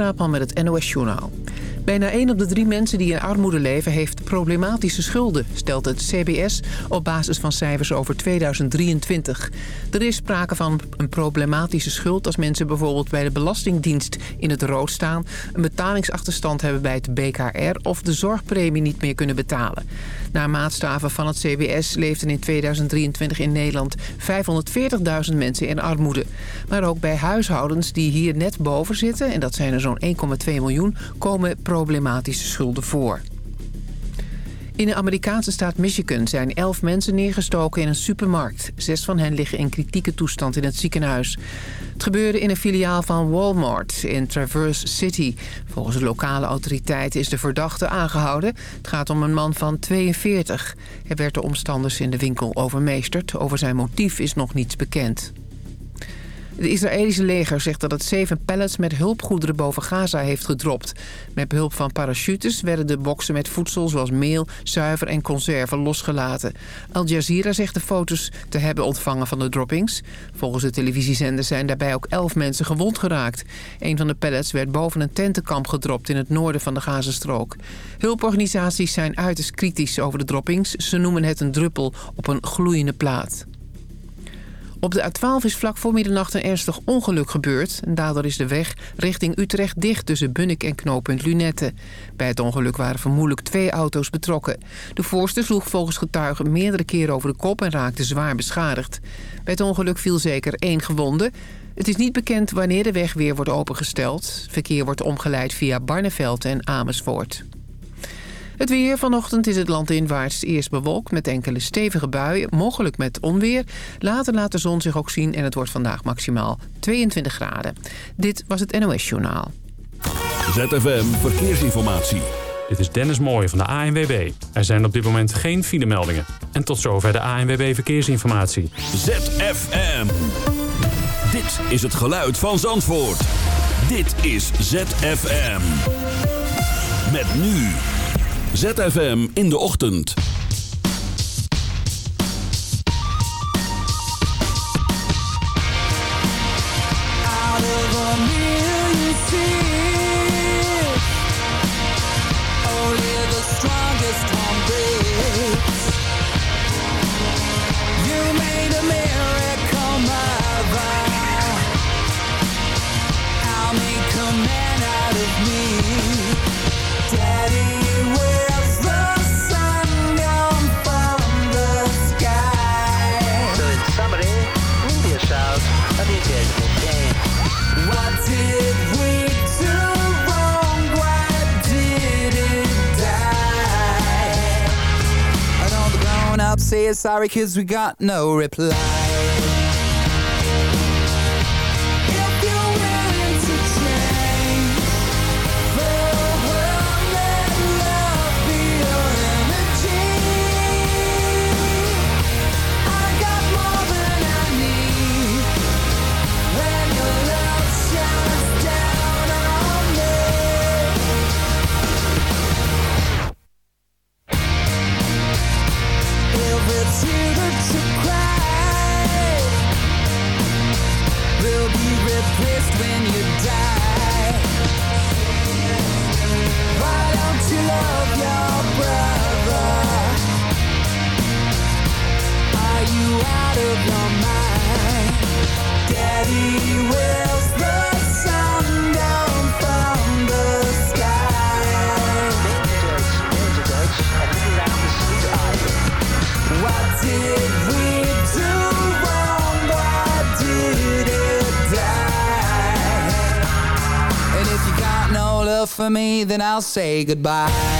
Straatman met het NOS Journaal. Bijna 1 op de drie mensen die in armoede leven heeft problematische schulden, stelt het CBS op basis van cijfers over 2023. Er is sprake van een problematische schuld als mensen bijvoorbeeld bij de Belastingdienst in het rood staan, een betalingsachterstand hebben bij het BKR of de zorgpremie niet meer kunnen betalen. Naar maatstaven van het CBS leefden in 2023 in Nederland 540.000 mensen in armoede. Maar ook bij huishoudens die hier net boven zitten, en dat zijn er zo'n 1,2 miljoen, komen problematische schulden voor. In de Amerikaanse staat Michigan zijn elf mensen neergestoken in een supermarkt. Zes van hen liggen in kritieke toestand in het ziekenhuis. Het gebeurde in een filiaal van Walmart in Traverse City. Volgens de lokale autoriteiten is de verdachte aangehouden. Het gaat om een man van 42. Hij werd de omstanders in de winkel overmeesterd. Over zijn motief is nog niets bekend. Het Israëlische leger zegt dat het zeven pallets met hulpgoederen boven Gaza heeft gedropt. Met behulp van parachutes werden de boksen met voedsel zoals meel, zuiver en conserven losgelaten. Al Jazeera zegt de foto's te hebben ontvangen van de droppings. Volgens de televisiezender zijn daarbij ook elf mensen gewond geraakt. Een van de pallets werd boven een tentenkamp gedropt in het noorden van de Gazastrook. Hulporganisaties zijn uiterst kritisch over de droppings. Ze noemen het een druppel op een gloeiende plaat. Op de A12 is vlak voor middernacht een ernstig ongeluk gebeurd. En daardoor is de weg richting Utrecht dicht tussen Bunnik en knooppunt Lunette. Bij het ongeluk waren vermoedelijk twee auto's betrokken. De voorste sloeg volgens getuigen meerdere keren over de kop en raakte zwaar beschadigd. Bij het ongeluk viel zeker één gewonde. Het is niet bekend wanneer de weg weer wordt opengesteld. Verkeer wordt omgeleid via Barneveld en Amersfoort. Het weer vanochtend is het land inwaarts eerst bewolkt met enkele stevige buien, mogelijk met onweer. Later laat de zon zich ook zien en het wordt vandaag maximaal 22 graden. Dit was het NOS Journaal. ZFM Verkeersinformatie. Dit is Dennis Mooij van de ANWB. Er zijn op dit moment geen filemeldingen. En tot zover de ANWB Verkeersinformatie. ZFM. Dit is het geluid van Zandvoort. Dit is ZFM. Met nu... ZFM in de ochtend. Grown-ups say sorry cause we got no reply. I'll say goodbye.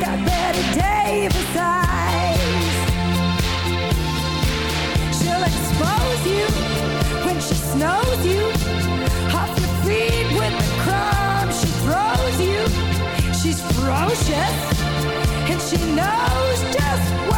Got Bette Davis eyes. She'll expose you when she you. Off your feet with the crumbs she throws you. She's ferocious and she knows just what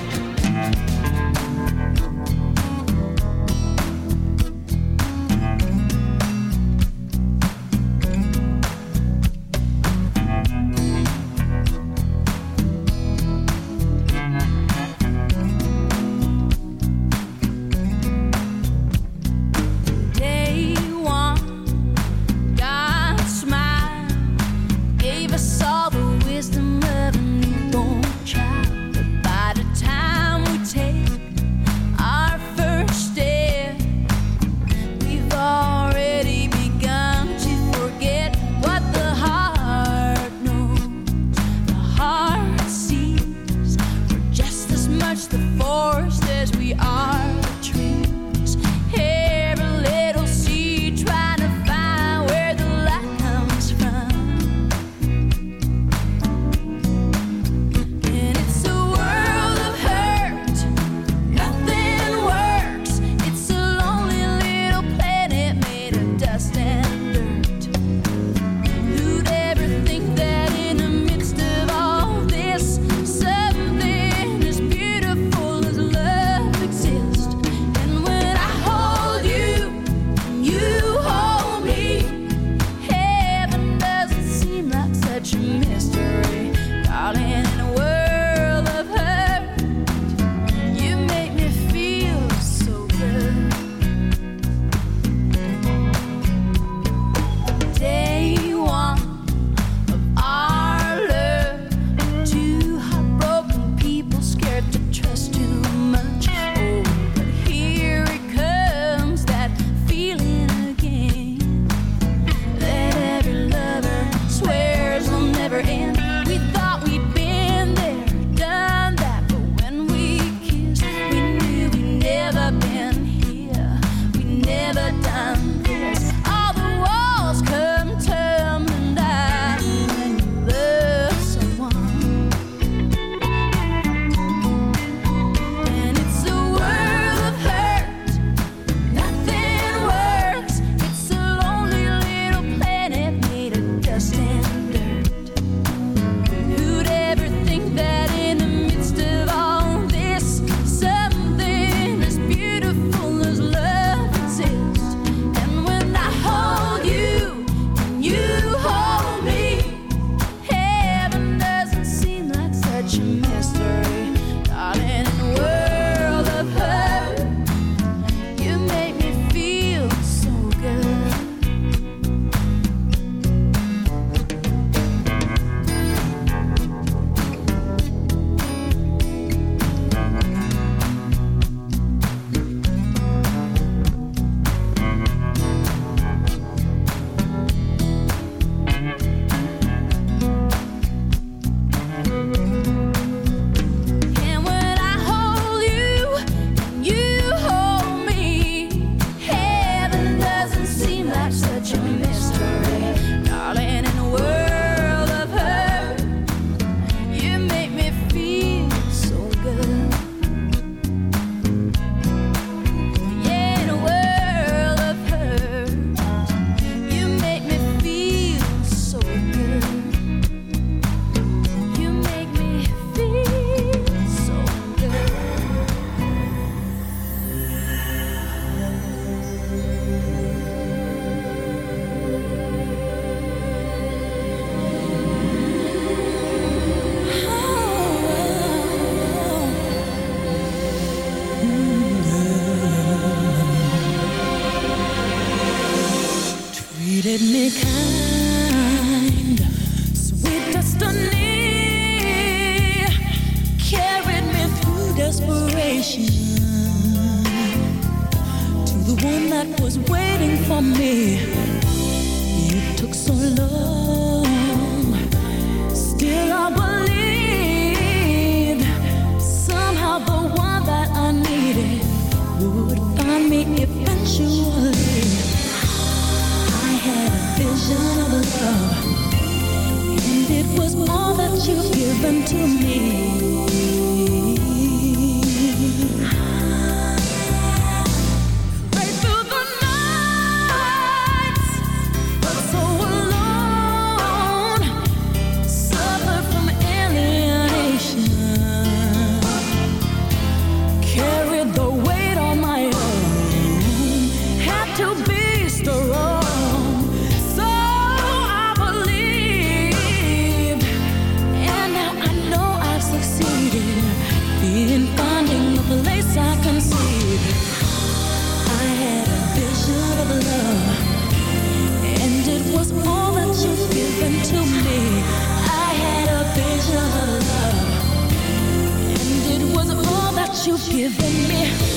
and it was all that you've given to me. you've given me.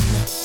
Seven,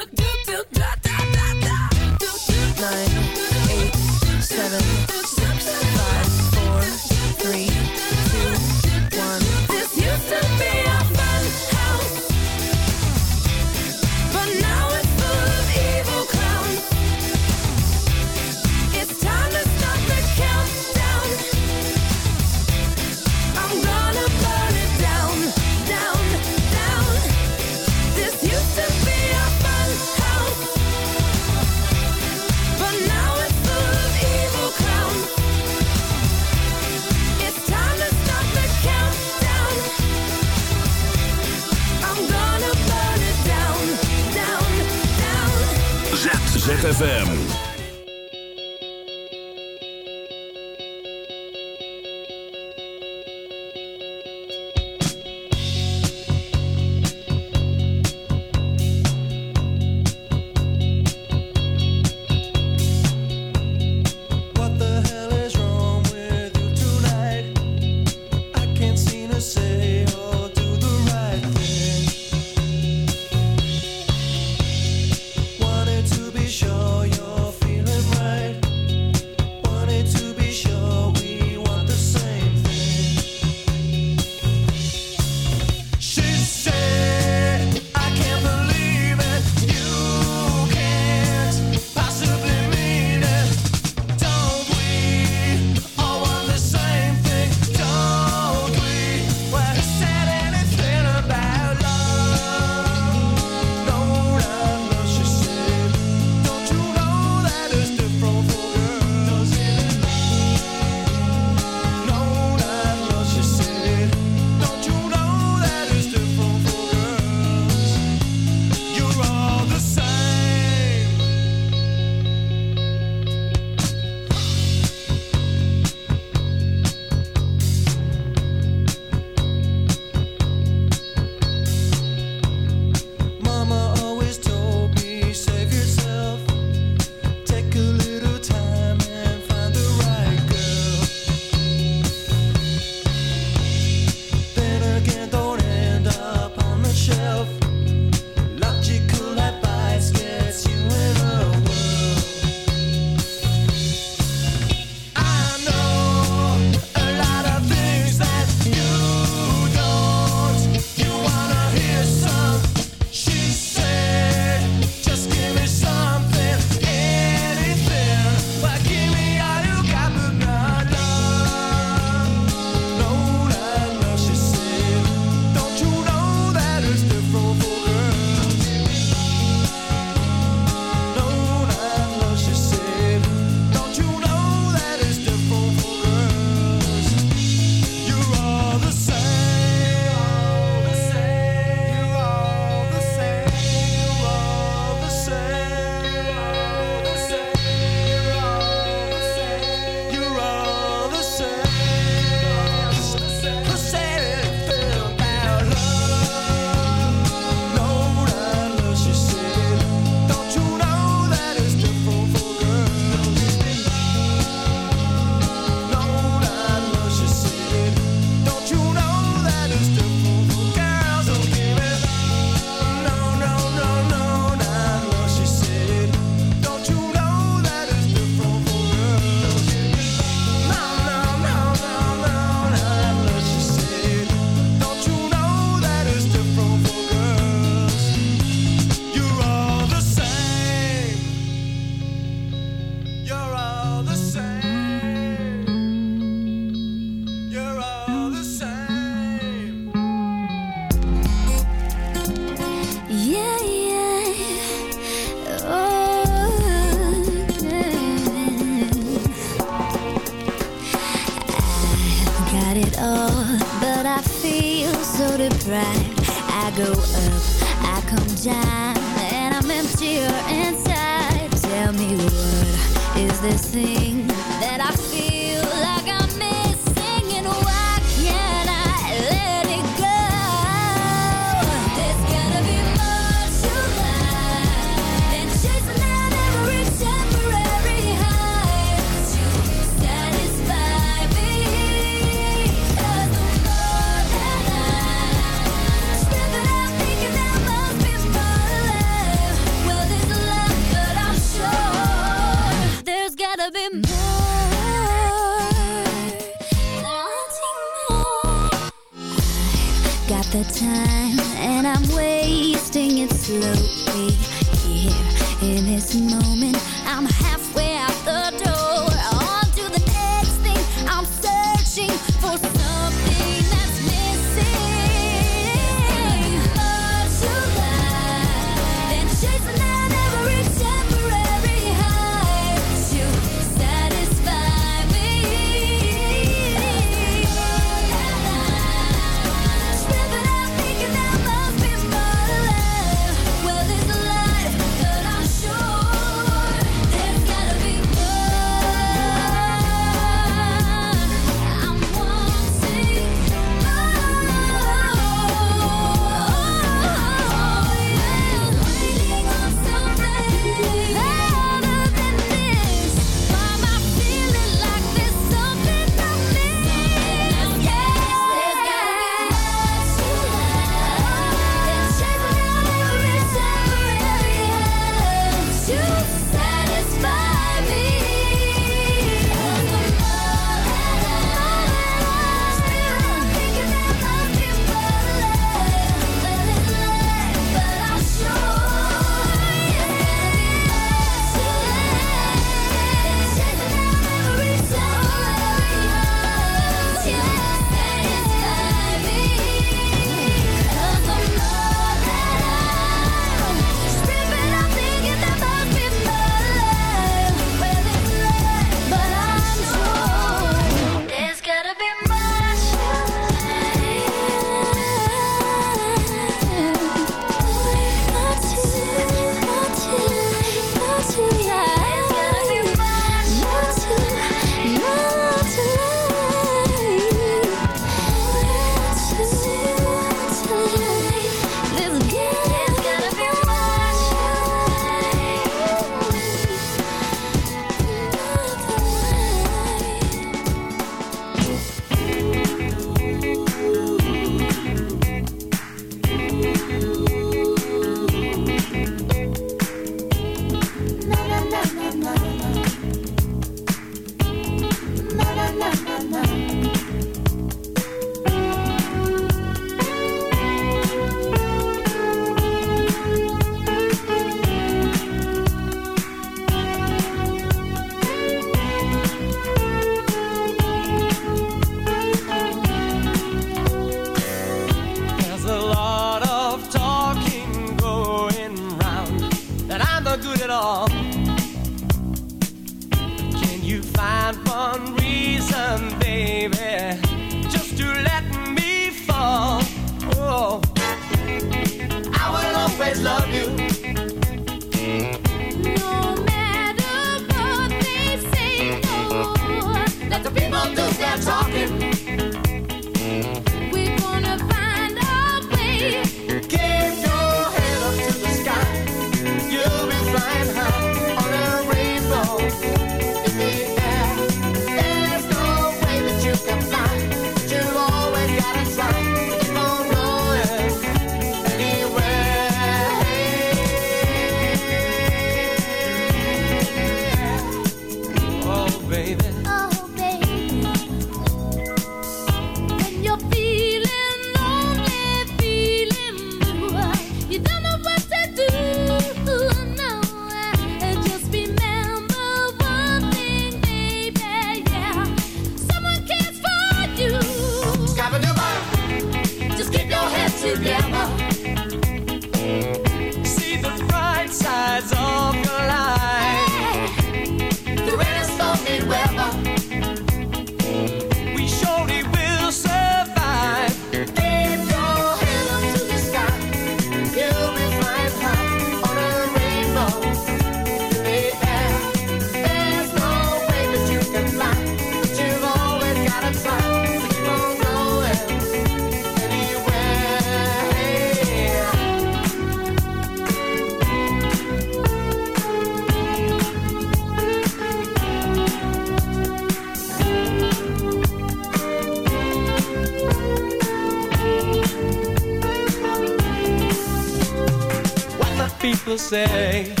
say.